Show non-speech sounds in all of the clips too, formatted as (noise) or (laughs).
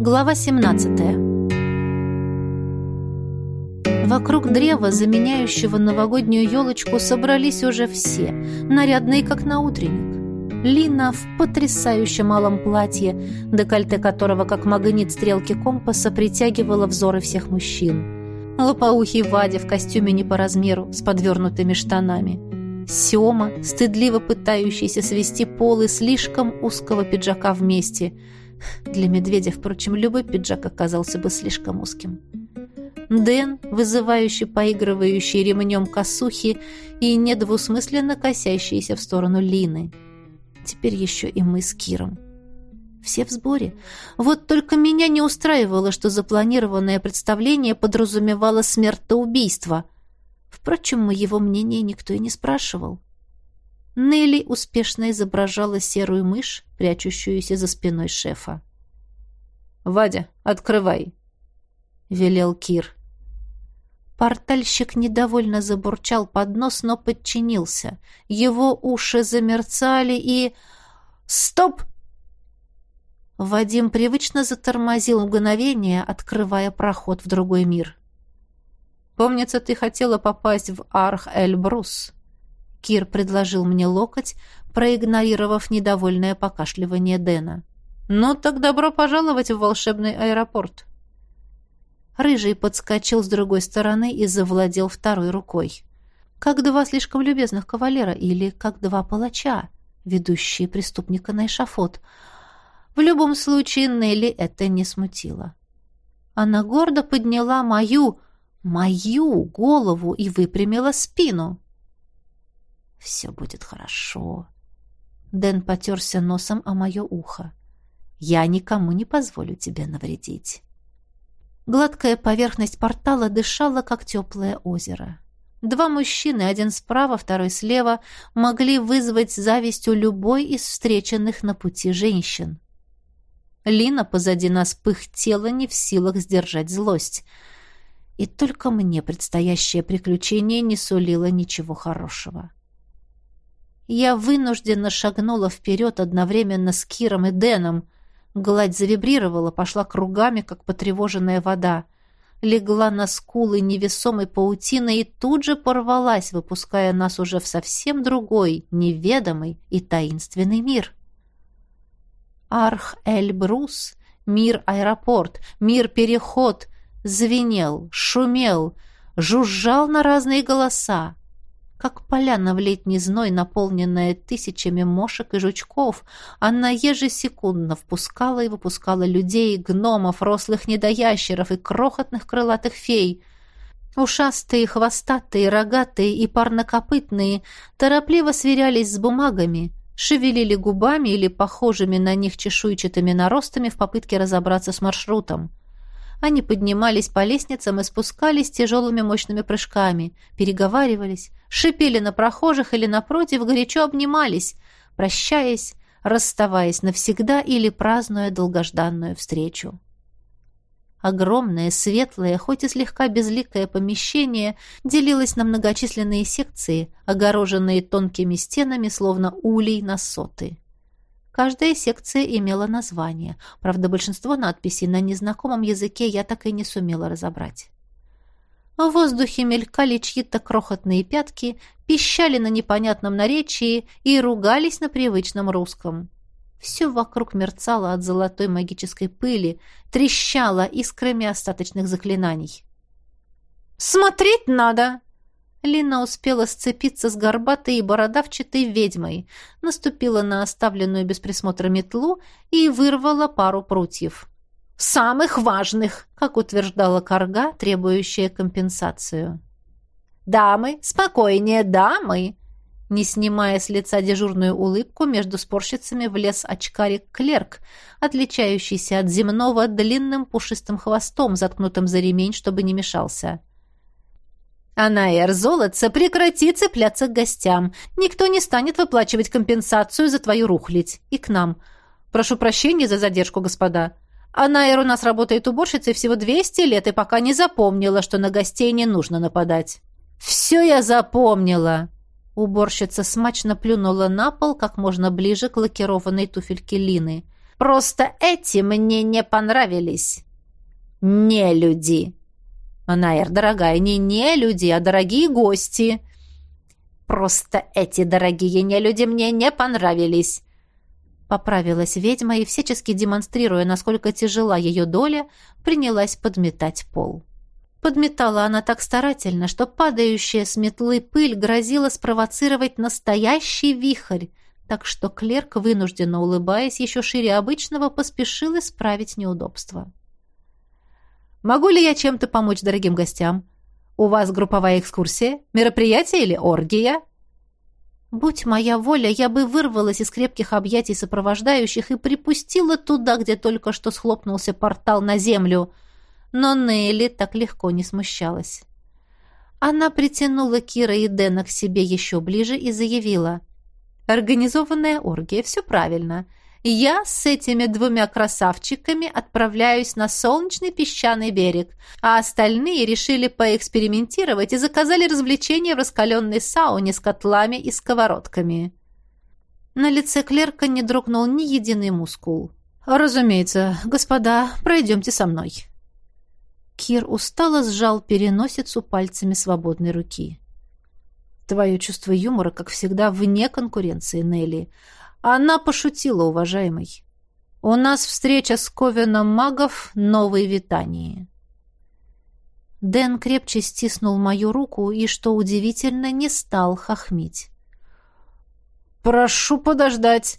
Глава 17 Вокруг древа, заменяющего новогоднюю елочку, собрались уже все, нарядные, как на утренник. Лина в потрясающе малом платье, декольте которого, как магнит стрелки компаса, притягивала взоры всех мужчин. Лопоухий Вадя в костюме не по размеру, с подвернутыми штанами. Сёма, стыдливо пытающийся свести полы слишком узкого пиджака вместе. Для медведя, впрочем, любой пиджак оказался бы слишком узким. Дэн, вызывающий поигрывающий ремнем косухи и недвусмысленно косящийся в сторону Лины. Теперь еще и мы с Киром. Все в сборе. Вот только меня не устраивало, что запланированное представление подразумевало смертоубийство — Впрочем, моего мнения никто и не спрашивал. Нелли успешно изображала серую мышь, прячущуюся за спиной шефа. «Вадя, открывай!» — велел Кир. Портальщик недовольно забурчал под нос, но подчинился. Его уши замерцали и... «Стоп!» Вадим привычно затормозил мгновение, открывая проход в другой мир. Помнится, ты хотела попасть в Арх-Эль-Брус. Кир предложил мне локоть, проигнорировав недовольное покашливание Дэна. «Ну, так добро пожаловать в волшебный аэропорт». Рыжий подскочил с другой стороны и завладел второй рукой. Как два слишком любезных кавалера или как два палача, ведущие преступника на эшафот. В любом случае Нелли это не смутило. Она гордо подняла мою, мою голову и выпрямила спину. «Все будет хорошо». Дэн потерся носом о мое ухо. «Я никому не позволю тебе навредить». Гладкая поверхность портала дышала, как теплое озеро. Два мужчины, один справа, второй слева, могли вызвать зависть у любой из встреченных на пути женщин. Лина позади нас пыхтела не в силах сдержать злость — и только мне предстоящее приключение не сулило ничего хорошего. Я вынужденно шагнула вперед одновременно с Киром и Дэном. Гладь завибрировала, пошла кругами, как потревоженная вода. Легла на скулы невесомой паутины и тут же порвалась, выпуская нас уже в совсем другой, неведомый и таинственный мир. Арх-Эль-Брус, мир-аэропорт, мир-переход, звенел, шумел, жужжал на разные голоса. Как поляна в летний зной, наполненная тысячами мошек и жучков, она ежесекундно впускала и выпускала людей, гномов, рослых недоящеров и крохотных крылатых фей. Ушастые, хвостатые, рогатые и парнокопытные торопливо сверялись с бумагами, шевелили губами или похожими на них чешуйчатыми наростами в попытке разобраться с маршрутом. Они поднимались по лестницам и спускались тяжелыми мощными прыжками, переговаривались, шипели на прохожих или, напротив, горячо обнимались, прощаясь, расставаясь навсегда или празднуя долгожданную встречу. Огромное, светлое, хоть и слегка безликое помещение делилось на многочисленные секции, огороженные тонкими стенами, словно улей на соты. Каждая секция имела название. Правда, большинство надписей на незнакомом языке я так и не сумела разобрать. В воздухе мелькали чьи-то крохотные пятки, пищали на непонятном наречии и ругались на привычном русском. Все вокруг мерцало от золотой магической пыли, трещало искрами остаточных заклинаний. «Смотреть надо!» Лина успела сцепиться с горбатой и бородавчатой ведьмой, наступила на оставленную без присмотра метлу и вырвала пару прутьев. «Самых важных!» — как утверждала Карга, требующая компенсацию. «Дамы, спокойнее, дамы!» Не снимая с лица дежурную улыбку, между спорщицами влез очкарик-клерк, отличающийся от земного длинным пушистым хвостом, заткнутым за ремень, чтобы не мешался. Анаэр золотца, прекрати цепляться к гостям. Никто не станет выплачивать компенсацию за твою рухлядь. И к нам. Прошу прощения за задержку, господа. Анаэр у нас работает уборщицей всего 200 лет и пока не запомнила, что на гостей не нужно нападать. Все я запомнила. Уборщица смачно плюнула на пол как можно ближе к лакированной туфельке Лины. Просто эти мне не понравились. Не люди. Наэр, дорогая, не не люди, а дорогие гости. Просто эти дорогие не люди мне не понравились. Поправилась ведьма и, всячески демонстрируя, насколько тяжела ее доля, принялась подметать пол. Подметала она так старательно, что падающая с метлы пыль грозила спровоцировать настоящий вихрь, так что клерк, вынужденно улыбаясь еще шире обычного, поспешил исправить неудобство. «Могу ли я чем-то помочь дорогим гостям? У вас групповая экскурсия, мероприятие или оргия?» Будь моя воля, я бы вырвалась из крепких объятий сопровождающих и припустила туда, где только что схлопнулся портал на землю. Но Нелли так легко не смущалась. Она притянула Кира и Дэна к себе еще ближе и заявила. «Организованная оргия, все правильно. Я с этими двумя красавчиками отправляюсь на солнечный песчаный берег, а остальные решили поэкспериментировать и заказали развлечения в раскаленной сауне с котлами и сковородками. На лице клерка не дрогнул ни единый мускул. «Разумеется, господа, пройдемте со мной». Кир устало сжал переносицу пальцами свободной руки. «Твое чувство юмора, как всегда, вне конкуренции, Нелли. Она пошутила, уважаемый. У нас встреча с Ковеном магов новой Витании. Дэн крепче стиснул мою руку и, что удивительно, не стал хохмить. «Прошу подождать!»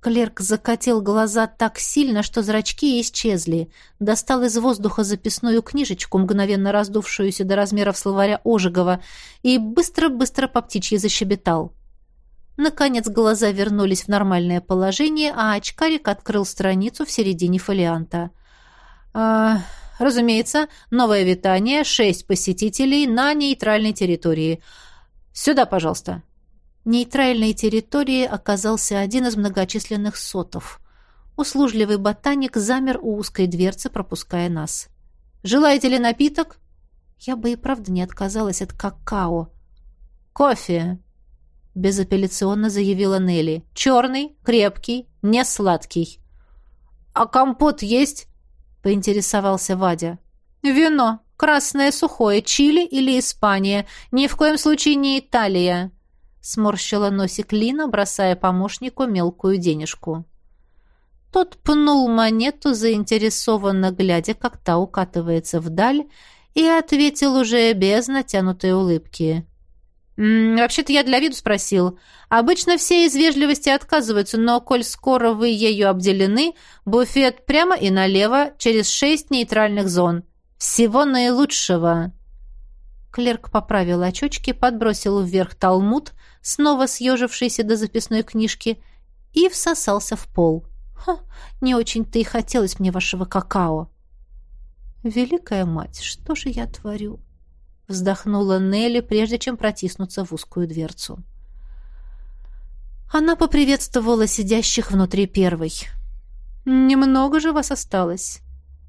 Клерк закатил глаза так сильно, что зрачки исчезли, достал из воздуха записную книжечку, мгновенно раздувшуюся до размеров словаря Ожегова, и быстро-быстро по птичьи защебетал. Наконец глаза вернулись в нормальное положение, а очкарик открыл страницу в середине фолианта. А, разумеется, новое витание, шесть посетителей на нейтральной территории. Сюда, пожалуйста. Нейтральной территорией оказался один из многочисленных сотов. Услужливый ботаник замер у узкой дверцы, пропуская нас. «Желаете ли напиток?» Я бы и правда не отказалась от какао. «Кофе!» Безапелляционно заявила Нелли. «Черный, крепкий, не сладкий». «А компот есть?» — поинтересовался Вадя. «Вино. Красное сухое. Чили или Испания. Ни в коем случае не Италия». Сморщила носик Лина, бросая помощнику мелкую денежку. Тот пнул монету, заинтересованно глядя, как та укатывается вдаль, и ответил уже без натянутой улыбки. «Вообще-то я для виду спросил. Обычно все из вежливости отказываются, но коль скоро вы ею обделены, буфет прямо и налево, через шесть нейтральных зон. Всего наилучшего!» Клерк поправил очочки, подбросил вверх талмуд, снова съежившийся до записной книжки, и всосался в пол. «Ха, не очень-то и хотелось мне вашего какао!» «Великая мать, что же я творю?» Вздохнула Нелли, прежде чем протиснуться в узкую дверцу. Она поприветствовала сидящих внутри первой. «Немного же вас осталось.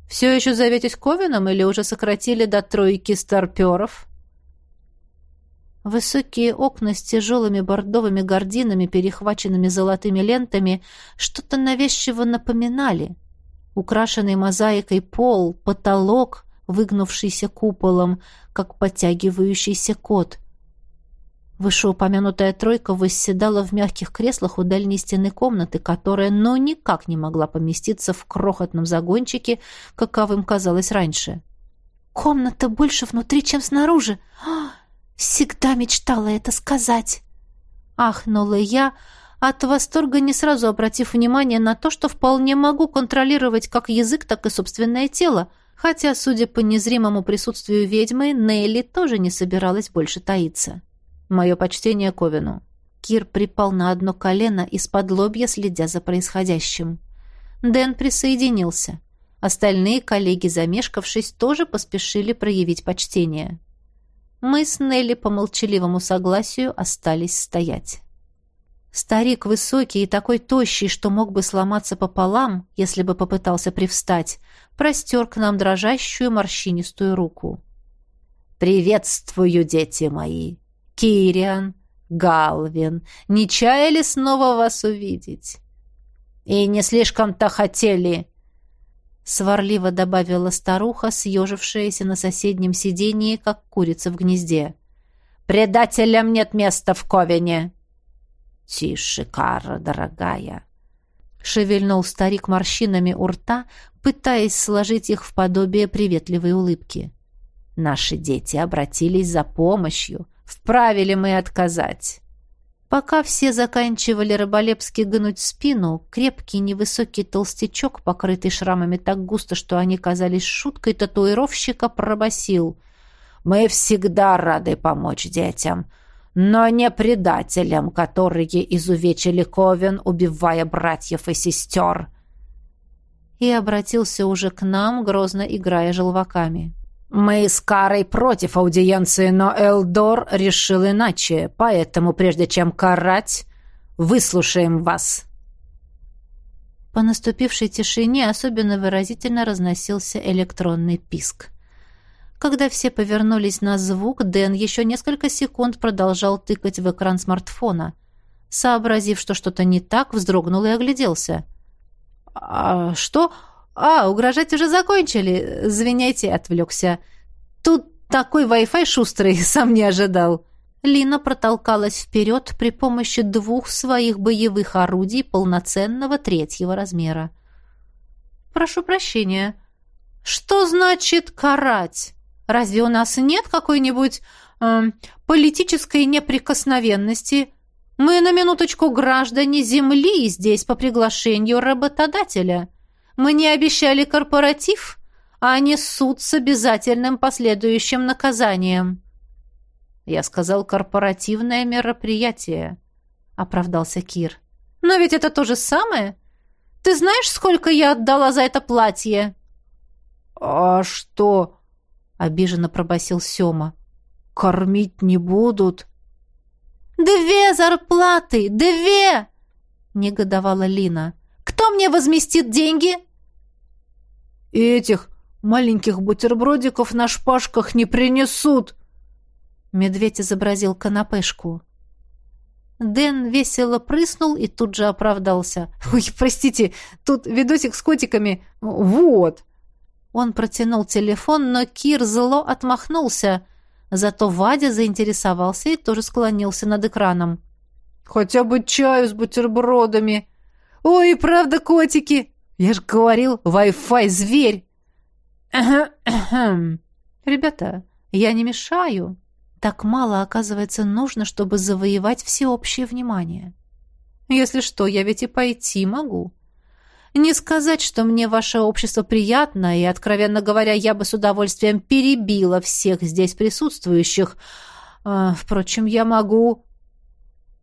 Все еще зоветесь Ковином или уже сократили до тройки старперов?» Высокие окна с тяжелыми бордовыми гардинами, перехваченными золотыми лентами, что-то навязчиво напоминали. Украшенный мозаикой пол, потолок, выгнувшийся куполом, как подтягивающийся кот. Вышеупомянутая тройка восседала в мягких креслах у дальней стены комнаты, которая, ну, никак не могла поместиться в крохотном загончике, каковым казалось раньше. «Комната больше внутри, чем снаружи! А, всегда мечтала это сказать!» Ахнула я, от восторга не сразу обратив внимание на то, что вполне могу контролировать как язык, так и собственное тело, Хотя, судя по незримому присутствию ведьмы, Нелли тоже не собиралась больше таиться. Мое почтение Ковину. Кир припал на одно колено, из-под лобья следя за происходящим. Дэн присоединился. Остальные коллеги, замешкавшись, тоже поспешили проявить почтение. Мы с Нелли по молчаливому согласию остались стоять. Старик высокий и такой тощий, что мог бы сломаться пополам, если бы попытался привстать, простер к нам дрожащую морщинистую руку. «Приветствую, дети мои! Кириан, Галвин, не чаяли снова вас увидеть?» «И не слишком-то хотели!» Сварливо добавила старуха, съежившаяся на соседнем сидении, как курица в гнезде. «Предателям нет места в Ковене!» «Тише, Кара, дорогая!» Шевельнул старик морщинами у рта, пытаясь сложить их в подобие приветливой улыбки. «Наши дети обратились за помощью. Вправе ли мы отказать?» Пока все заканчивали рыболепски гнуть спину, крепкий невысокий толстячок, покрытый шрамами так густо, что они казались шуткой татуировщика, пробасил. «Мы всегда рады помочь детям, но не предателям, которые изувечили Ковен, убивая братьев и сестер». И обратился уже к нам, грозно играя желваками. «Мы с Карой против аудиенции, но Элдор решил иначе, поэтому прежде чем карать, выслушаем вас». По наступившей тишине особенно выразительно разносился электронный писк. Когда все повернулись на звук, Дэн еще несколько секунд продолжал тыкать в экран смартфона. Сообразив, что что-то не так, вздрогнул и огляделся. «А что?» «А, угрожать уже закончили. Звиняйте, отвлекся. Тут такой Wi-Fi шустрый, (laughs) сам не ожидал». Лина протолкалась вперед при помощи двух своих боевых орудий полноценного третьего размера. «Прошу прощения. Что значит карать? Разве у нас нет какой-нибудь э, политической неприкосновенности? Мы на минуточку граждане Земли здесь по приглашению работодателя». Мне обещали корпоратив, а не суд с обязательным последующим наказанием. Я сказал корпоративное мероприятие, оправдался Кир. Но ведь это то же самое. Ты знаешь, сколько я отдала за это платье? А что? Обиженно пробасил Сёма. Кормить не будут. Две зарплаты, две! негодовала Лина. Кто мне возместит деньги? И этих маленьких бутербродиков на шпажках не принесут. Медведь изобразил канапешку. Дэн весело прыснул и тут же оправдался. «Ой, простите, тут видосик с котиками. Вот!» Он протянул телефон, но Кир зло отмахнулся. Зато Вадя заинтересовался и тоже склонился над экраном. «Хотя бы чаю с бутербродами!» «Ой, правда, котики!» Я же говорил, Wi-Fi зверь. Ребята, я не мешаю. Так мало, оказывается, нужно, чтобы завоевать всеобщее внимание. Если что, я ведь и пойти могу. Не сказать, что мне ваше общество приятно, и, откровенно говоря, я бы с удовольствием перебила всех здесь присутствующих. А, впрочем, я могу...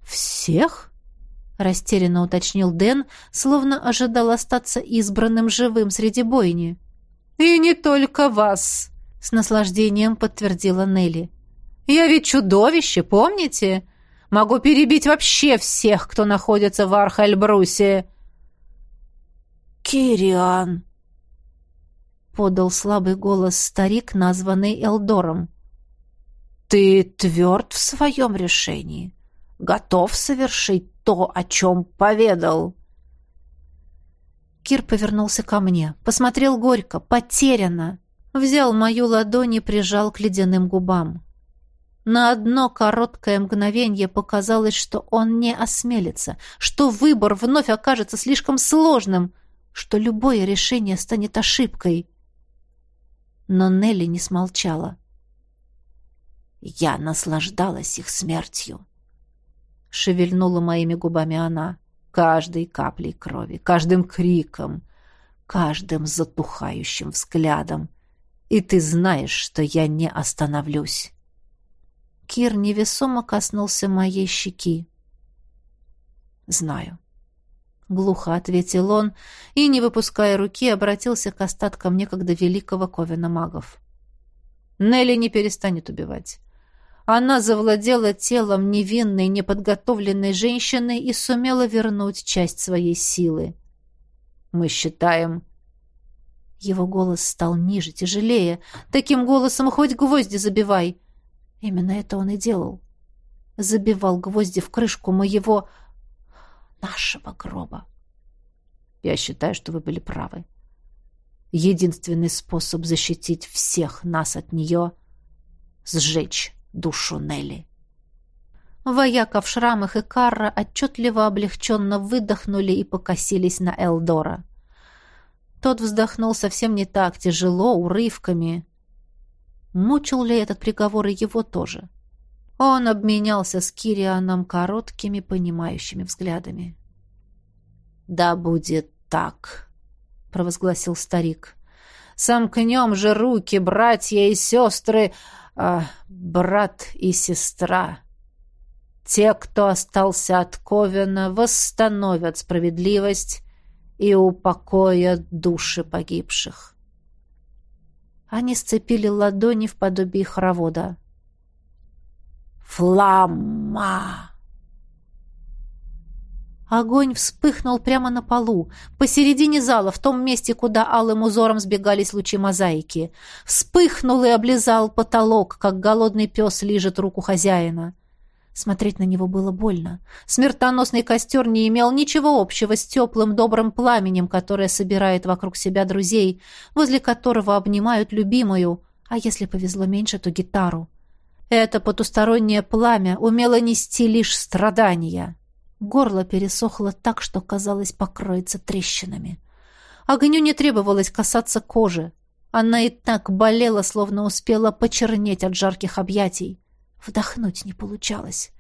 Всех? растерянно уточнил Дэн, словно ожидал остаться избранным живым среди бойни. И не только вас, с наслаждением подтвердила Нелли. Я ведь чудовище, помните? Могу перебить вообще всех, кто находится в Архальбрусе. Кириан подал слабый голос старик, названный Элдором. Ты тверд в своем решении, готов совершить то, о чем поведал. Кир повернулся ко мне, посмотрел горько, потерянно, взял мою ладонь и прижал к ледяным губам. На одно короткое мгновение показалось, что он не осмелится, что выбор вновь окажется слишком сложным, что любое решение станет ошибкой. Но Нелли не смолчала. Я наслаждалась их смертью шевельнула моими губами она. Каждой каплей крови, каждым криком, каждым затухающим взглядом. И ты знаешь, что я не остановлюсь. Кир невесомо коснулся моей щеки. «Знаю». Глухо ответил он и, не выпуская руки, обратился к остаткам некогда великого Ковена магов. «Нелли не перестанет убивать. Она завладела телом невинной, неподготовленной женщины и сумела вернуть часть своей силы. Мы считаем... Его голос стал ниже, тяжелее. Таким голосом хоть гвозди забивай. Именно это он и делал. Забивал гвозди в крышку моего... нашего гроба. Я считаю, что вы были правы. Единственный способ защитить всех нас от нее — сжечь душу Нелли. Вояка в шрамах и Карра отчетливо облегченно выдохнули и покосились на Элдора. Тот вздохнул совсем не так тяжело, урывками. Мучил ли этот приговор и его тоже? Он обменялся с Кирианом короткими, понимающими взглядами. «Да будет так», — провозгласил старик. «Сомкнем же руки, братья и сестры, а, брат и сестра. Те, кто остался от Ковена, восстановят справедливость и упокоят души погибших». Они сцепили ладони в подобии хоровода. «Фламма!» Огонь вспыхнул прямо на полу, посередине зала, в том месте, куда алым узором сбегались лучи мозаики. Вспыхнул и облизал потолок, как голодный пес лижет руку хозяина. Смотреть на него было больно. Смертоносный костер не имел ничего общего с теплым добрым пламенем, которое собирает вокруг себя друзей, возле которого обнимают любимую, а если повезло меньше, то гитару. Это потустороннее пламя умело нести лишь страдания. Горло пересохло так, что, казалось, покроется трещинами. Огню не требовалось касаться кожи. Она и так болела, словно успела почернеть от жарких объятий. Вдохнуть не получалось.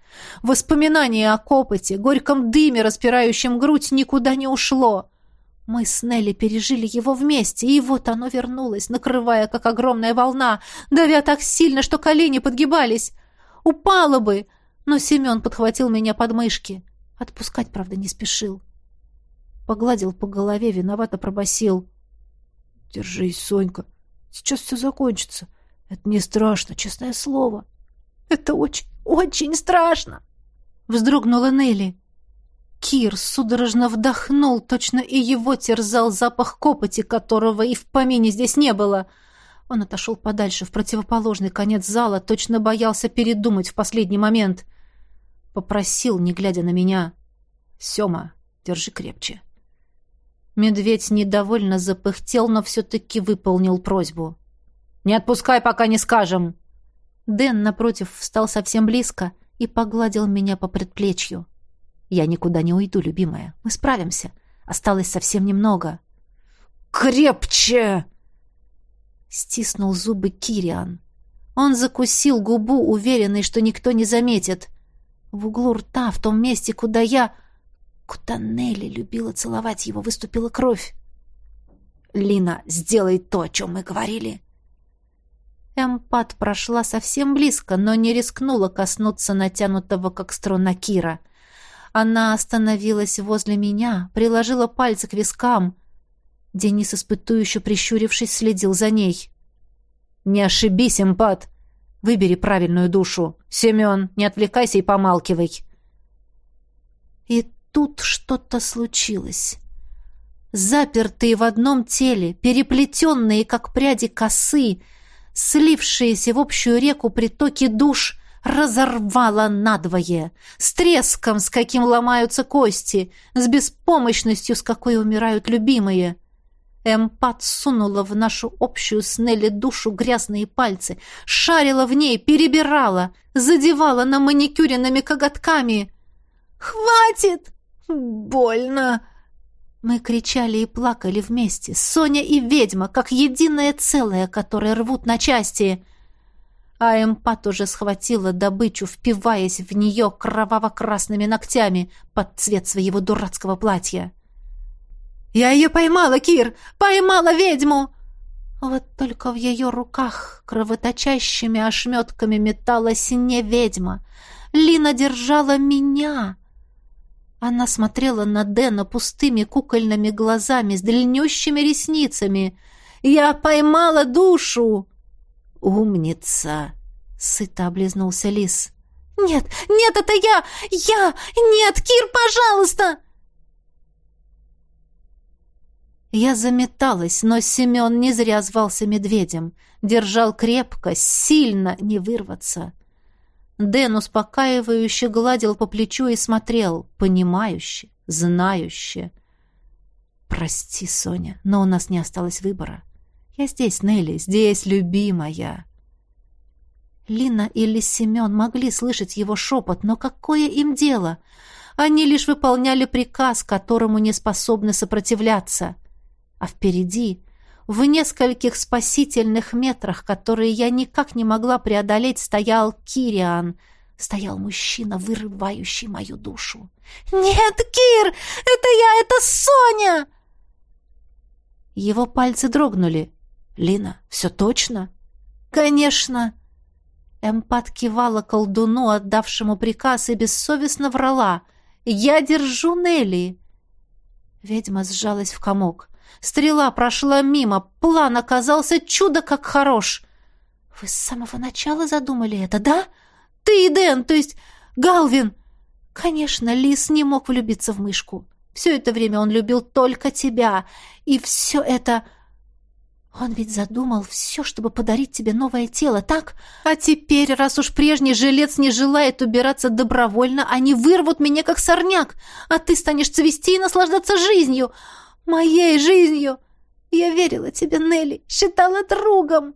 Воспоминание о копоте, горьком дыме, распирающем грудь, никуда не ушло. Мы с Нелли пережили его вместе, и вот оно вернулось, накрывая, как огромная волна, давя так сильно, что колени подгибались. Упала бы, но Семен подхватил меня под мышки. Отпускать, правда, не спешил. Погладил по голове, виновато пробасил. «Держись, Сонька, сейчас все закончится. Это не страшно, честное слово». «Это очень, очень страшно!» Вздрогнула Нелли. Кир судорожно вдохнул, точно и его терзал запах копоти, которого и в помине здесь не было. Он отошел подальше, в противоположный конец зала, точно боялся передумать в последний момент — Попросил, не глядя на меня. «Сема, держи крепче». Медведь недовольно запыхтел, но все-таки выполнил просьбу. «Не отпускай, пока не скажем!» Дэн, напротив, встал совсем близко и погладил меня по предплечью. «Я никуда не уйду, любимая. Мы справимся. Осталось совсем немного». «Крепче!» Стиснул зубы Кириан. Он закусил губу, уверенный, что никто не заметит. В углу рта, в том месте, куда я... Куда Нелли любила целовать его, выступила кровь. «Лина, сделай то, о чем мы говорили!» Эмпат прошла совсем близко, но не рискнула коснуться натянутого, как струна Кира. Она остановилась возле меня, приложила пальцы к вискам. Денис, испытующе прищурившись, следил за ней. «Не ошибись, Эмпат! Выбери правильную душу. Семен, не отвлекайся и помалкивай. И тут что-то случилось. Запертые в одном теле, переплетенные, как пряди косы, слившиеся в общую реку притоки душ, разорвало надвое, с треском, с каким ломаются кости, с беспомощностью, с какой умирают любимые — Эмпат сунула в нашу общую с Нелли душу грязные пальцы, шарила в ней, перебирала, задевала на маникюренными коготками. «Хватит! Больно!» Мы кричали и плакали вместе, Соня и ведьма, как единое целое, которое рвут на части. А эмпат уже схватила добычу, впиваясь в нее кроваво-красными ногтями под цвет своего дурацкого платья. «Я ее поймала, Кир! Поймала ведьму!» Вот только в ее руках кровоточащими ошметками металась не ведьма. Лина держала меня. Она смотрела на Дэна пустыми кукольными глазами с длиннющими ресницами. «Я поймала душу!» «Умница!» — сыто облизнулся лис. «Нет, нет, это я! Я! Нет, Кир, пожалуйста!» Я заметалась, но Семен не зря звался медведем. Держал крепко, сильно, не вырваться. Дэн успокаивающе гладил по плечу и смотрел, понимающе, знающе. Прости, Соня, но у нас не осталось выбора. Я здесь, Нелли, здесь, любимая. Лина или Семен могли слышать его шепот, но какое им дело? Они лишь выполняли приказ, которому не способны сопротивляться. А впереди, в нескольких спасительных метрах, которые я никак не могла преодолеть, стоял Кириан. Стоял мужчина, вырывающий мою душу. «Нет, Кир! Это я! Это Соня!» Его пальцы дрогнули. «Лина, все точно?» «Конечно!» Эмпат кивала колдуну, отдавшему приказ, и бессовестно врала. «Я держу Нелли!» Ведьма сжалась в комок. Стрела прошла мимо, план оказался чудо как хорош. «Вы с самого начала задумали это, да? Ты и Дэн, то есть Галвин!» «Конечно, Лис не мог влюбиться в мышку. Все это время он любил только тебя, и все это...» Он ведь задумал все, чтобы подарить тебе новое тело, так? А теперь, раз уж прежний жилец не желает убираться добровольно, они вырвут меня как сорняк, а ты станешь цвести и наслаждаться жизнью, моей жизнью. Я верила тебе, Нелли, считала другом.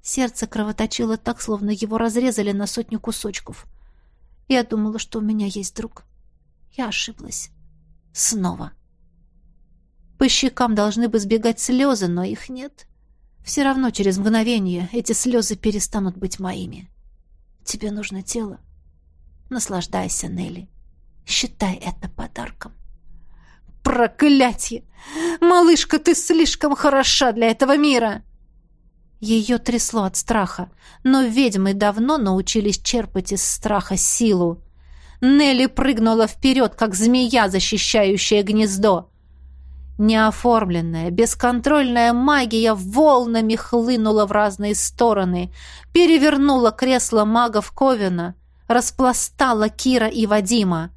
Сердце кровоточило так, словно его разрезали на сотню кусочков. Я думала, что у меня есть друг. Я ошиблась. Снова. — по щекам должны бы сбегать слезы, но их нет. Все равно через мгновение эти слезы перестанут быть моими. Тебе нужно тело. Наслаждайся, Нелли. Считай это подарком. Проклятье! Малышка, ты слишком хороша для этого мира!» Ее трясло от страха, но ведьмы давно научились черпать из страха силу. Нелли прыгнула вперед, как змея, защищающая гнездо. Неоформленная, бесконтрольная магия волнами хлынула в разные стороны, перевернула кресло магов Ковина, распластала Кира и Вадима.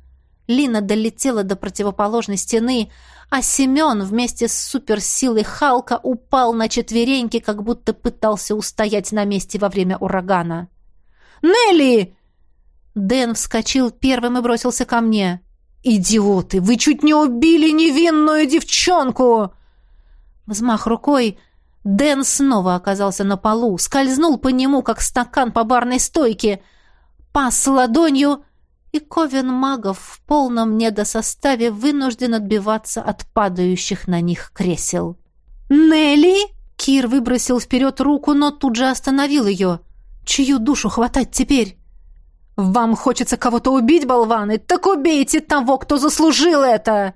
Лина долетела до противоположной стены, а Семен вместе с суперсилой Халка упал на четвереньки, как будто пытался устоять на месте во время урагана. «Нелли!» Дэн вскочил первым и бросился ко мне. «Идиоты! Вы чуть не убили невинную девчонку!» Взмах рукой. Дэн снова оказался на полу, скользнул по нему, как стакан по барной стойке, пас ладонью, и Ковен магов в полном недосоставе вынужден отбиваться от падающих на них кресел. «Нелли!» Кир выбросил вперед руку, но тут же остановил ее. «Чью душу хватать теперь?» «Вам хочется кого-то убить, болваны? Так убейте того, кто заслужил это!»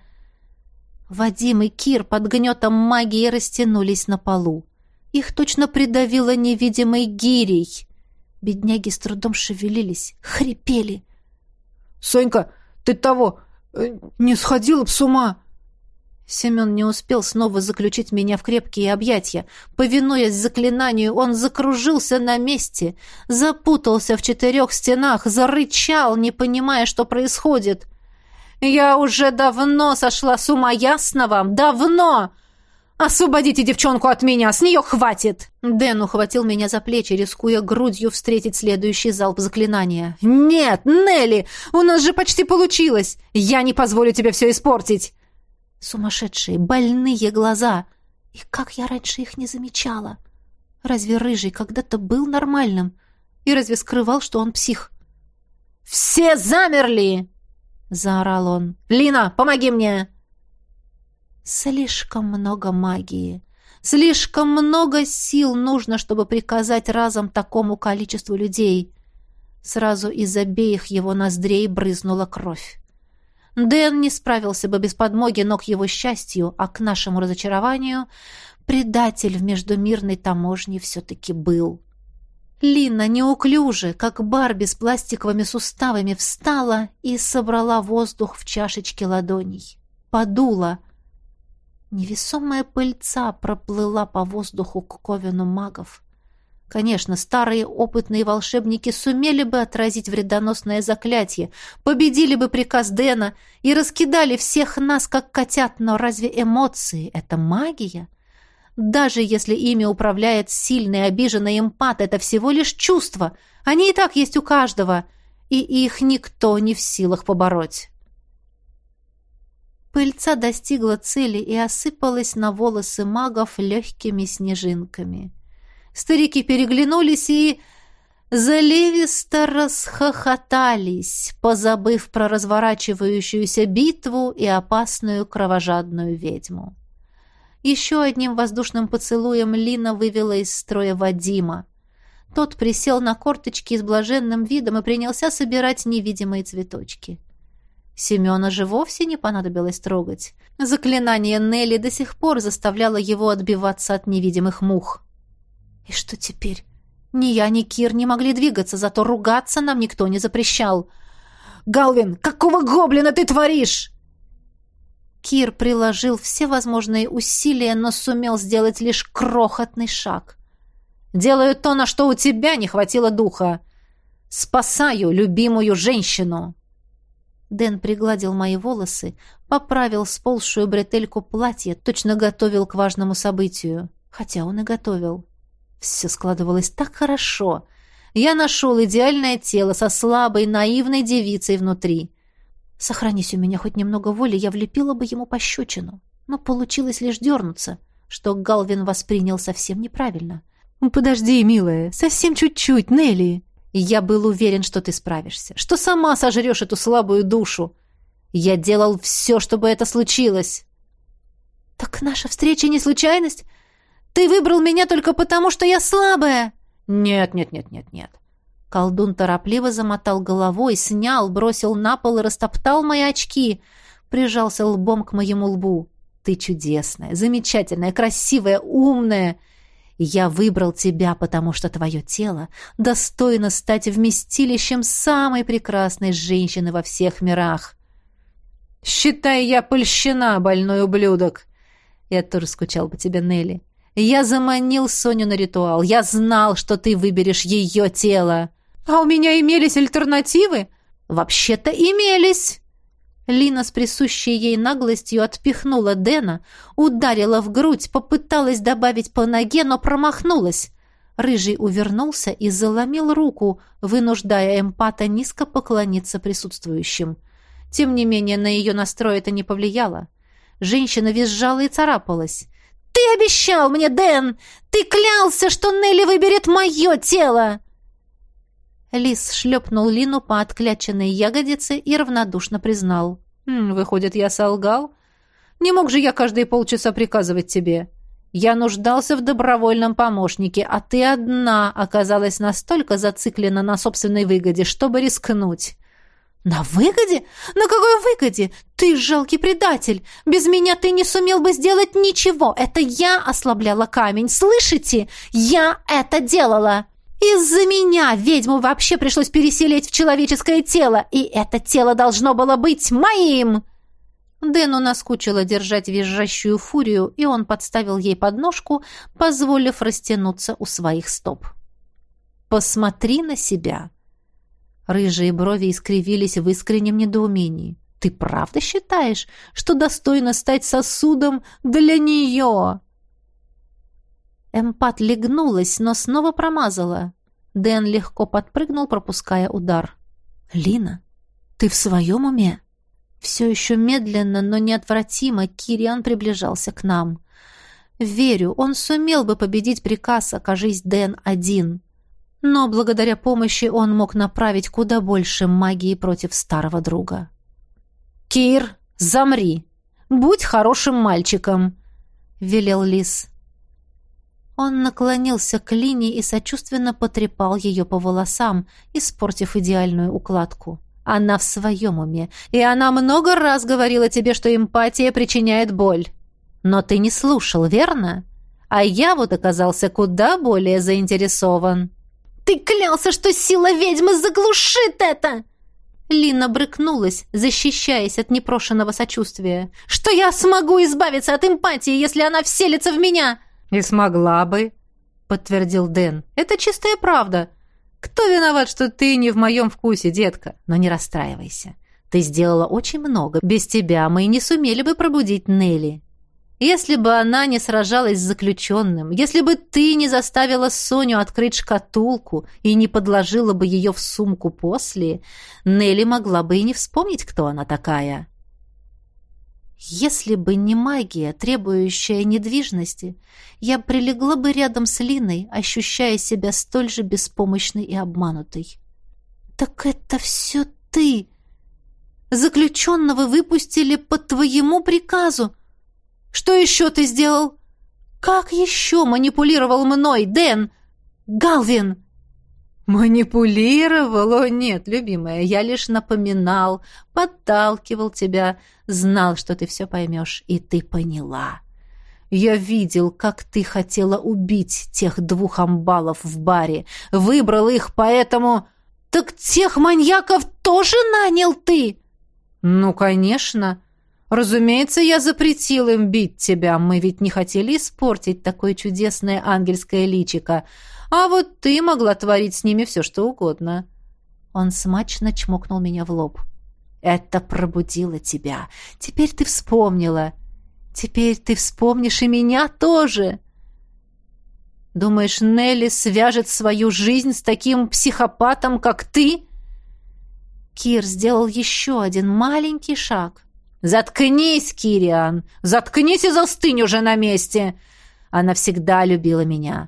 Вадим и Кир под гнетом магии растянулись на полу. Их точно придавило невидимой гирей. Бедняги с трудом шевелились, хрипели. «Сонька, ты того, э, не сходила б с ума!» Семен не успел снова заключить меня в крепкие объятия. Повинуясь заклинанию, он закружился на месте, запутался в четырех стенах, зарычал, не понимая, что происходит. «Я уже давно сошла с ума, ясно вам? Давно! Освободите девчонку от меня, с нее хватит!» Дэн ухватил меня за плечи, рискуя грудью встретить следующий залп заклинания. «Нет, Нелли, у нас же почти получилось! Я не позволю тебе все испортить!» Сумасшедшие, больные глаза. И как я раньше их не замечала? Разве Рыжий когда-то был нормальным? И разве скрывал, что он псих? «Все замерли!» — заорал он. «Лина, помоги мне!» Слишком много магии. Слишком много сил нужно, чтобы приказать разом такому количеству людей. Сразу из обеих его ноздрей брызнула кровь. Дэн не справился бы без подмоги, но к его счастью, а к нашему разочарованию, предатель в междумирной таможне все-таки был. Лина неуклюже, как Барби с пластиковыми суставами, встала и собрала воздух в чашечке ладоней. Подула. Невесомая пыльца проплыла по воздуху к ковину магов. Конечно, старые опытные волшебники сумели бы отразить вредоносное заклятие, победили бы приказ Дэна и раскидали всех нас, как котят, но разве эмоции — это магия? Даже если ими управляет сильный обиженный эмпат, это всего лишь чувства. Они и так есть у каждого, и их никто не в силах побороть. Пыльца достигла цели и осыпалась на волосы магов легкими снежинками. Старики переглянулись и заливисто расхохотались, позабыв про разворачивающуюся битву и опасную кровожадную ведьму. Еще одним воздушным поцелуем Лина вывела из строя Вадима. Тот присел на корточки с блаженным видом и принялся собирать невидимые цветочки. Семена же вовсе не понадобилось трогать. Заклинание Нелли до сих пор заставляло его отбиваться от невидимых мух. «И что теперь?» Ни я, ни Кир не могли двигаться, зато ругаться нам никто не запрещал. «Галвин, какого гоблина ты творишь?» Кир приложил все возможные усилия, но сумел сделать лишь крохотный шаг. «Делаю то, на что у тебя не хватило духа. Спасаю любимую женщину!» Дэн пригладил мои волосы, поправил сползшую бретельку платья, точно готовил к важному событию. Хотя он и готовил. Все складывалось так хорошо. Я нашел идеальное тело со слабой, наивной девицей внутри. Сохранись у меня хоть немного воли, я влепила бы ему пощечину. Но получилось лишь дернуться, что Галвин воспринял совсем неправильно. «Подожди, милая, совсем чуть-чуть, Нелли!» «Я был уверен, что ты справишься, что сама сожрешь эту слабую душу. Я делал все, чтобы это случилось». «Так наша встреча не случайность? Ты выбрал меня только потому, что я слабая!» «Нет, нет, нет, нет, нет!» Колдун торопливо замотал головой, снял, бросил на пол и растоптал мои очки. Прижался лбом к моему лбу. «Ты чудесная, замечательная, красивая, умная!» Я выбрал тебя, потому что твое тело достойно стать вместилищем самой прекрасной женщины во всех мирах. Считай, я польщена, больной ублюдок. Я тоже скучал по тебе, Нелли. Я заманил Соню на ритуал. Я знал, что ты выберешь ее тело. А у меня имелись альтернативы? Вообще-то имелись. Лина с присущей ей наглостью отпихнула Дэна, ударила в грудь, попыталась добавить по ноге, но промахнулась. Рыжий увернулся и заломил руку, вынуждая эмпата низко поклониться присутствующим. Тем не менее, на ее настрой это не повлияло. Женщина визжала и царапалась. Ты обещал мне, Дэн! Ты клялся, что Нелли выберет мое тело!» Лис шлепнул Лину по откляченной ягодице и равнодушно признал. «Хм, «Выходит, я солгал? Не мог же я каждые полчаса приказывать тебе. Я нуждался в добровольном помощнике, а ты одна оказалась настолько зациклена на собственной выгоде, чтобы рискнуть. «На выгоде? На какой выгоде? Ты жалкий предатель! Без меня ты не сумел бы сделать ничего! Это я ослабляла камень, слышите? Я это делала!» Из-за меня ведьму вообще пришлось переселить в человеческое тело, и это тело должно было быть моим!» Дэну наскучило держать визжащую фурию, и он подставил ей подножку, позволив растянуться у своих стоп. «Посмотри на себя!» Рыжие брови искривились в искреннем недоумении. «Ты правда считаешь, что достойно стать сосудом для нее?» Эмпат легнулась, но снова промазала. Дэн легко подпрыгнул, пропуская удар. «Лина, ты в своем уме?» Все еще медленно, но неотвратимо Кириан приближался к нам. «Верю, он сумел бы победить приказ, окажись Дэн один. Но благодаря помощи он мог направить куда больше магии против старого друга. «Кир, замри! Будь хорошим мальчиком!» — велел Лис. Он наклонился к Лине и сочувственно потрепал ее по волосам, испортив идеальную укладку. «Она в своем уме, и она много раз говорила тебе, что эмпатия причиняет боль. Но ты не слушал, верно? А я вот оказался куда более заинтересован». Ты клялся, что сила ведьмы заглушит это!» Лина брыкнулась, защищаясь от непрошенного сочувствия. «Что я смогу избавиться от эмпатии, если она вселится в меня?» «И смогла бы», — подтвердил Дэн. «Это чистая правда. Кто виноват, что ты не в моем вкусе, детка? Но не расстраивайся. Ты сделала очень много. Без тебя мы и не сумели бы пробудить Нелли. Если бы она не сражалась с заключенным, если бы ты не заставила Соню открыть шкатулку и не подложила бы ее в сумку после, Нелли могла бы и не вспомнить, кто она такая. Если бы не магия, требующая недвижности, я прилегла бы рядом с Линой, ощущая себя столь же беспомощной и обманутой. «Так это все ты!» Заключенного выпустили по твоему приказу. Что еще ты сделал? Как еще манипулировал мной, Дэн? Галвин!» «Манипулировал? О, нет, любимая, я лишь напоминал, подталкивал тебя, знал, что ты все поймешь, и ты поняла. Я видел, как ты хотела убить тех двух амбалов в баре, выбрал их, поэтому...» «Так тех маньяков тоже нанял ты?» «Ну, конечно. Разумеется, я запретил им бить тебя. Мы ведь не хотели испортить такое чудесное ангельское личико. А вот ты могла творить с ними все, что угодно». Он смачно чмокнул меня в лоб. «Это пробудило тебя. Теперь ты вспомнила. Теперь ты вспомнишь и меня тоже». «Думаешь, Нелли свяжет свою жизнь с таким психопатом, как ты?» Кир сделал еще один маленький шаг. «Заткнись, Кириан! Заткнись и застынь уже на месте!» Она всегда любила меня.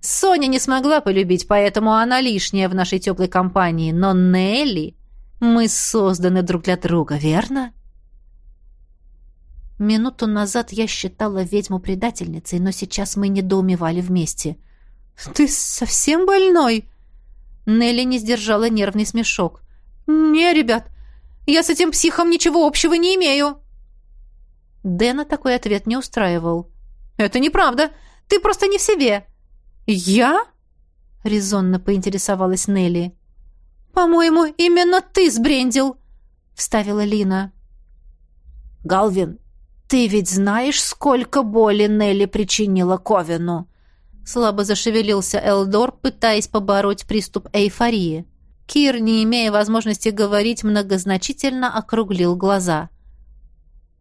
Соня не смогла полюбить, поэтому она лишняя в нашей теплой компании. Но Нелли... Мы созданы друг для друга, верно? Минуту назад я считала ведьму предательницей, но сейчас мы недоумевали вместе. «Ты совсем больной?» Нелли не сдержала нервный смешок. «Не, ребят, я с этим психом ничего общего не имею». Дэна такой ответ не устраивал. «Это неправда. Ты просто не в себе». «Я?» — резонно поинтересовалась Нелли. «По-моему, именно ты сбрендил», — вставила Лина. «Галвин, ты ведь знаешь, сколько боли Нелли причинила Ковину?» Слабо зашевелился Элдор, пытаясь побороть приступ эйфории. Кир, не имея возможности говорить, многозначительно округлил глаза.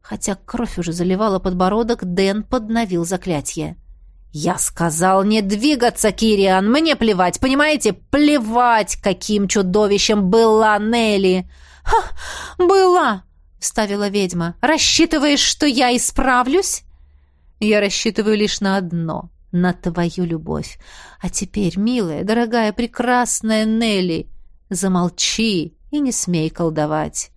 Хотя кровь уже заливала подбородок, Дэн подновил заклятие. «Я сказал не двигаться, Кириан! Мне плевать, понимаете? Плевать, каким чудовищем была Нелли!» «Ха! Была!» — вставила ведьма. «Рассчитываешь, что я исправлюсь?» «Я рассчитываю лишь на одно — на твою любовь. А теперь, милая, дорогая, прекрасная Нелли, Замолчи и не смей колдовать.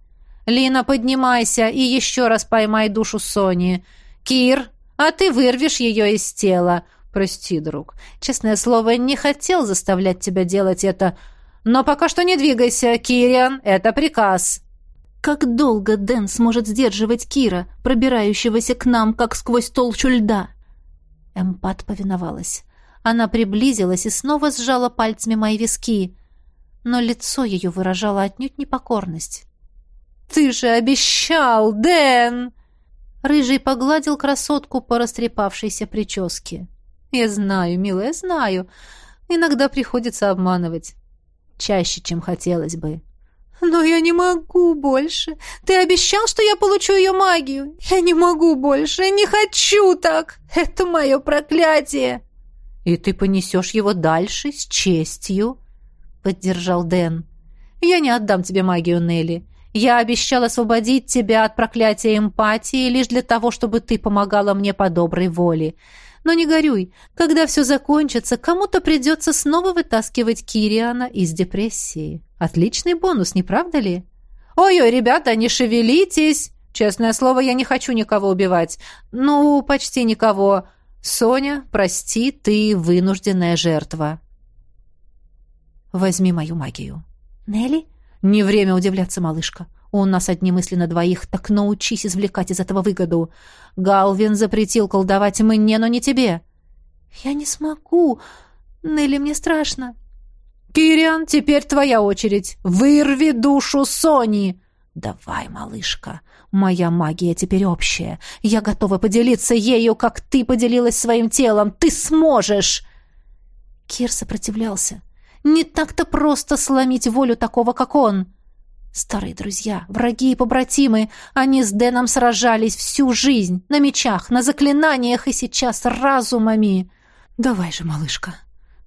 Лина, поднимайся и еще раз поймай душу Сони. Кир, а ты вырвешь ее из тела. Прости, друг. Честное слово, не хотел заставлять тебя делать это. Но пока что не двигайся, Кириан, это приказ. Как долго Дэн сможет сдерживать Кира, пробирающегося к нам, как сквозь толщу льда? Эмпат повиновалась. Она приблизилась и снова сжала пальцами мои виски но лицо ее выражало отнюдь непокорность. «Ты же обещал, Дэн!» Рыжий погладил красотку по растрепавшейся прическе. «Я знаю, милая, знаю. Иногда приходится обманывать. Чаще, чем хотелось бы». «Но я не могу больше. Ты обещал, что я получу ее магию. Я не могу больше, не хочу так. Это мое проклятие». «И ты понесешь его дальше с честью», — поддержал Дэн. «Я не отдам тебе магию, Нелли. Я обещал освободить тебя от проклятия эмпатии лишь для того, чтобы ты помогала мне по доброй воле. Но не горюй, когда все закончится, кому-то придется снова вытаскивать Кириана из депрессии. Отличный бонус, не правда ли? Ой-ой, ребята, не шевелитесь! Честное слово, я не хочу никого убивать. Ну, почти никого. Соня, прости, ты вынужденная жертва. Возьми мою магию». «Нелли?» «Не время удивляться, малышка. У нас одни мысли на двоих, так научись извлекать из этого выгоду. Галвин запретил колдовать мне, но не тебе». «Я не смогу. Нелли, мне страшно». «Кириан, теперь твоя очередь. Вырви душу Сони!» «Давай, малышка. Моя магия теперь общая. Я готова поделиться ею, как ты поделилась своим телом. Ты сможешь!» Кир сопротивлялся. Не так-то просто сломить волю такого, как он. Старые друзья, враги и побратимы, они с Дэном сражались всю жизнь, на мечах, на заклинаниях и сейчас разумами. Давай же, малышка,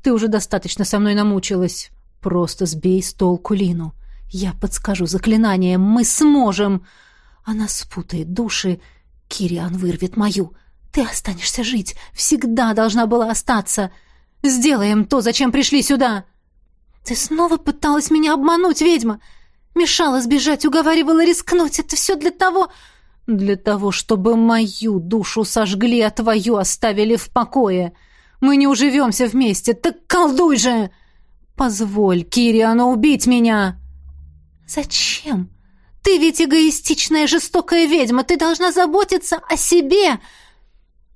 ты уже достаточно со мной намучилась. Просто сбей с толку Лину. Я подскажу заклинание, мы сможем. Она спутает души, Кириан вырвет мою. Ты останешься жить. Всегда должна была остаться. Сделаем то, зачем пришли сюда. Ты снова пыталась меня обмануть, ведьма. Мешала сбежать, уговаривала рискнуть. Это все для того... Для того, чтобы мою душу сожгли, а твою оставили в покое. Мы не уживемся вместе. Так колдуй же! Позволь Кириану убить меня!» «Зачем? Ты ведь эгоистичная, жестокая ведьма. Ты должна заботиться о себе!»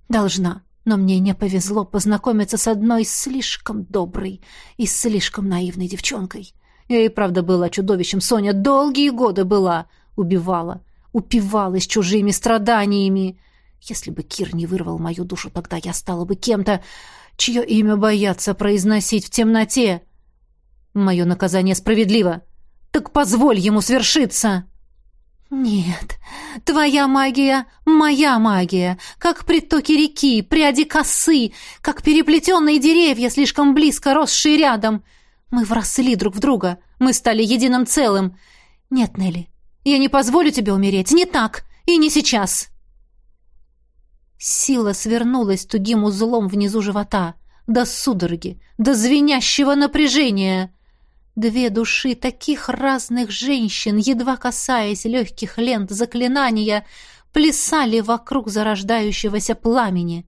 «Должна, но мне не повезло познакомиться с одной слишком доброй и слишком наивной девчонкой. Я и правда была чудовищем, Соня, долгие годы была. Убивала, упивалась чужими страданиями. Если бы Кир не вырвал мою душу, тогда я стала бы кем-то, чье имя боятся произносить в темноте. Мое наказание справедливо. Так позволь ему свершиться!» «Нет, твоя магия — моя магия, как притоки реки, пряди косы, как переплетенные деревья, слишком близко росшие рядом. Мы вросли друг в друга, мы стали единым целым. Нет, Нелли, я не позволю тебе умереть, не так и не сейчас!» Сила свернулась тугим узлом внизу живота, до судороги, до звенящего напряжения. Две души таких разных женщин, едва касаясь легких лент заклинания, плясали вокруг зарождающегося пламени.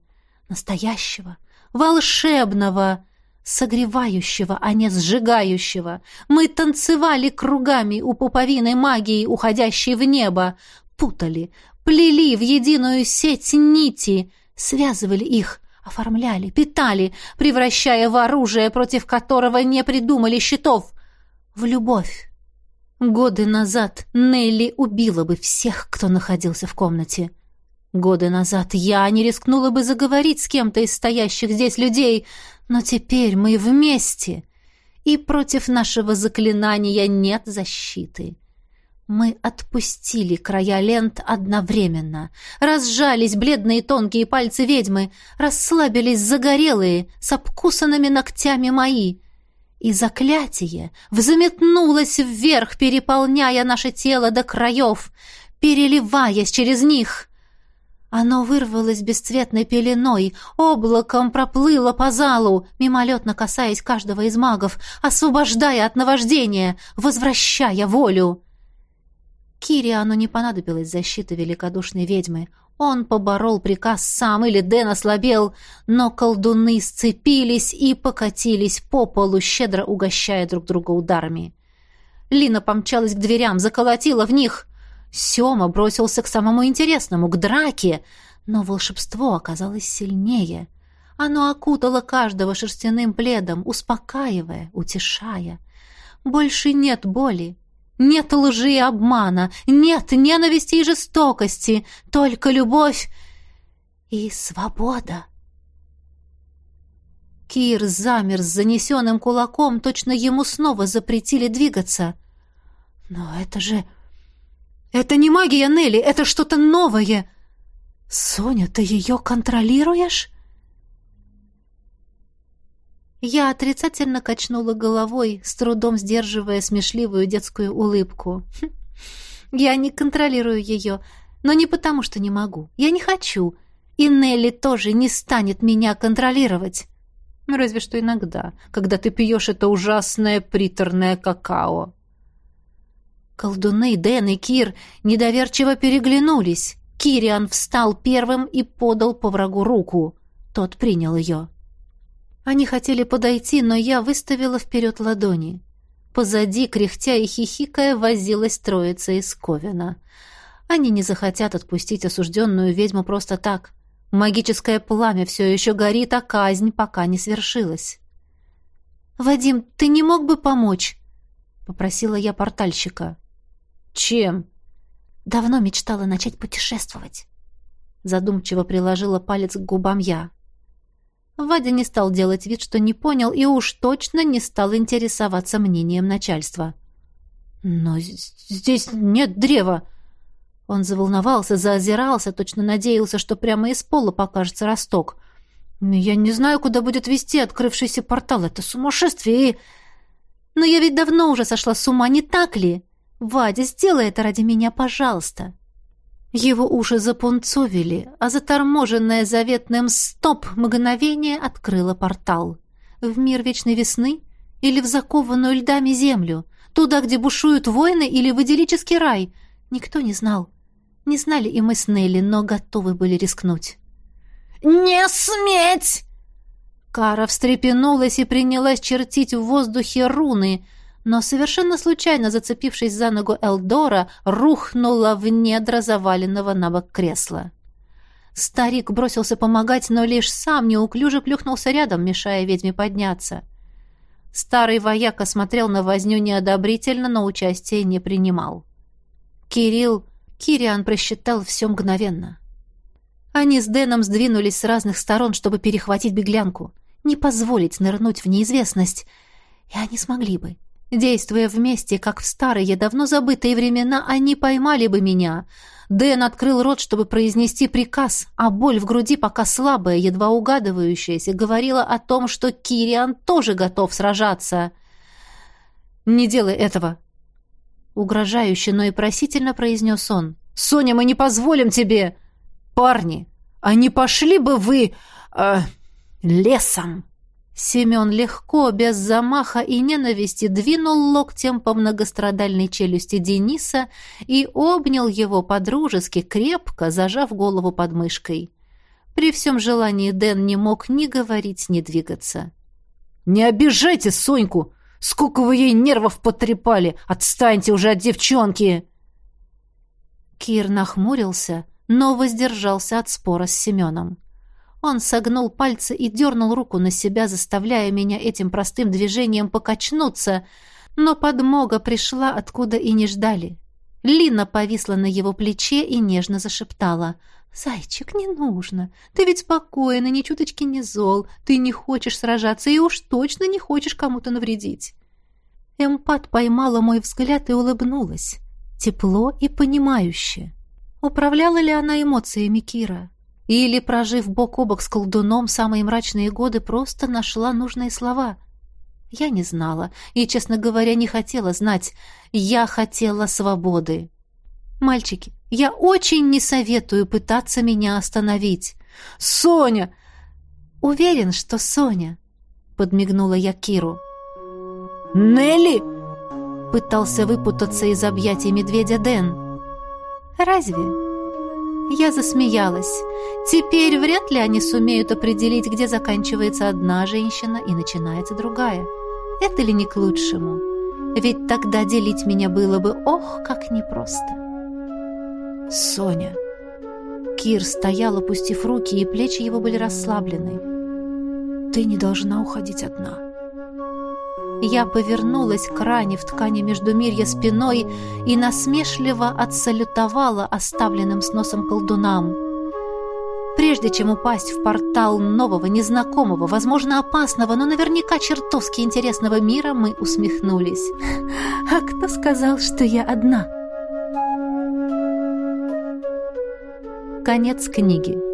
Настоящего, волшебного, согревающего, а не сжигающего. Мы танцевали кругами у пуповиной магии, уходящей в небо, путали, плели в единую сеть нити, связывали их, оформляли, питали, превращая в оружие, против которого не придумали щитов, в любовь. Годы назад Нелли убила бы всех, кто находился в комнате. Годы назад я не рискнула бы заговорить с кем-то из стоящих здесь людей, но теперь мы вместе, и против нашего заклинания нет защиты. Мы отпустили края лент одновременно. Разжались бледные тонкие пальцы ведьмы, расслабились загорелые, с обкусанными ногтями мои — и заклятие взметнулось вверх, переполняя наше тело до краев, переливаясь через них. Оно вырвалось бесцветной пеленой, облаком проплыло по залу, мимолетно касаясь каждого из магов, освобождая от наваждения, возвращая волю. Кириану не понадобилась защита великодушной ведьмы. Он поборол приказ сам или Дэн ослабел, но колдуны сцепились и покатились по полу, щедро угощая друг друга ударами. Лина помчалась к дверям, заколотила в них. Сёма бросился к самому интересному, к драке, но волшебство оказалось сильнее. Оно окутало каждого шерстяным пледом, успокаивая, утешая. Больше нет боли, нет лжи и обмана, нет ненависти и жестокости, только любовь и свобода. Кир замер с занесенным кулаком, точно ему снова запретили двигаться. Но это же... Это не магия Нелли, это что-то новое. Соня, ты ее контролируешь? Я отрицательно качнула головой, с трудом сдерживая смешливую детскую улыбку. Хм, я не контролирую ее, но не потому, что не могу. Я не хочу. И Нелли тоже не станет меня контролировать. Ну, разве что иногда, когда ты пьешь это ужасное приторное какао. Колдуны Дэн и Кир недоверчиво переглянулись. Кириан встал первым и подал по врагу руку. Тот принял ее. Они хотели подойти, но я выставила вперед ладони. Позади, кряхтя и хихикая, возилась троица из Ковина. Они не захотят отпустить осужденную ведьму просто так. Магическое пламя все еще горит, а казнь пока не свершилась. «Вадим, ты не мог бы помочь?» — попросила я портальщика. «Чем?» «Давно мечтала начать путешествовать». Задумчиво приложила палец к губам я. Вадя не стал делать вид, что не понял, и уж точно не стал интересоваться мнением начальства. «Но здесь нет древа!» Он заволновался, заозирался, точно надеялся, что прямо из пола покажется росток. «Я не знаю, куда будет вести открывшийся портал. Это сумасшествие и...» «Но я ведь давно уже сошла с ума, не так ли? Вадя, сделай это ради меня, пожалуйста!» Его уши запунцовили, а заторможенное заветным «стоп» мгновение открыло портал. В мир вечной весны или в закованную льдами землю, туда, где бушуют войны или в идиллический рай. Никто не знал. Не знали и мы с Нелли, но готовы были рискнуть. «Не сметь!» Кара встрепенулась и принялась чертить в воздухе руны — но совершенно случайно, зацепившись за ногу Элдора, рухнула в недра заваленного на бок кресла. Старик бросился помогать, но лишь сам неуклюже плюхнулся рядом, мешая ведьме подняться. Старый вояка смотрел на возню неодобрительно, но участия не принимал. Кирилл, Кириан просчитал все мгновенно. Они с Дэном сдвинулись с разных сторон, чтобы перехватить беглянку, не позволить нырнуть в неизвестность, и они смогли бы. Действуя вместе, как в старые, давно забытые времена, они поймали бы меня. Дэн открыл рот, чтобы произнести приказ, а боль в груди, пока слабая, едва угадывающаяся, говорила о том, что Кириан тоже готов сражаться. «Не делай этого!» Угрожающе, но и просительно произнес он. «Соня, мы не позволим тебе!» «Парни, а не пошли бы вы... Э, лесом!» Семен легко, без замаха и ненависти, двинул локтем по многострадальной челюсти Дениса и обнял его подружески, крепко зажав голову под мышкой. При всем желании Дэн не мог ни говорить, ни двигаться. «Не обижайте Соньку! Сколько вы ей нервов потрепали! Отстаньте уже от девчонки!» Кир нахмурился, но воздержался от спора с Семеном. Он согнул пальцы и дернул руку на себя, заставляя меня этим простым движением покачнуться, но подмога пришла, откуда и не ждали. Лина повисла на его плече и нежно зашептала. «Зайчик, не нужно. Ты ведь спокойно, ни чуточки не зол. Ты не хочешь сражаться и уж точно не хочешь кому-то навредить». Эмпат поймала мой взгляд и улыбнулась. Тепло и понимающе. Управляла ли она эмоциями Кира? Или, прожив бок о бок с колдуном самые мрачные годы, просто нашла нужные слова. Я не знала и, честно говоря, не хотела знать. Я хотела свободы. «Мальчики, я очень не советую пытаться меня остановить». «Соня!» «Уверен, что Соня», — подмигнула я Киру. «Нелли!» — пытался выпутаться из объятий медведя Дэн. «Разве?» Я засмеялась. Теперь вряд ли они сумеют определить, где заканчивается одна женщина и начинается другая. Это ли не к лучшему? Ведь тогда делить меня было бы, ох, как непросто. Соня. Кир стоял, опустив руки, и плечи его были расслаблены. Ты не должна уходить одна. Я повернулась к ране в ткани междумирья спиной и насмешливо отсалютовала оставленным с носом колдунам. Прежде чем упасть в портал нового, незнакомого, возможно, опасного, но наверняка чертовски интересного мира, мы усмехнулись. (laughs) «А кто сказал, что я одна?» Конец книги.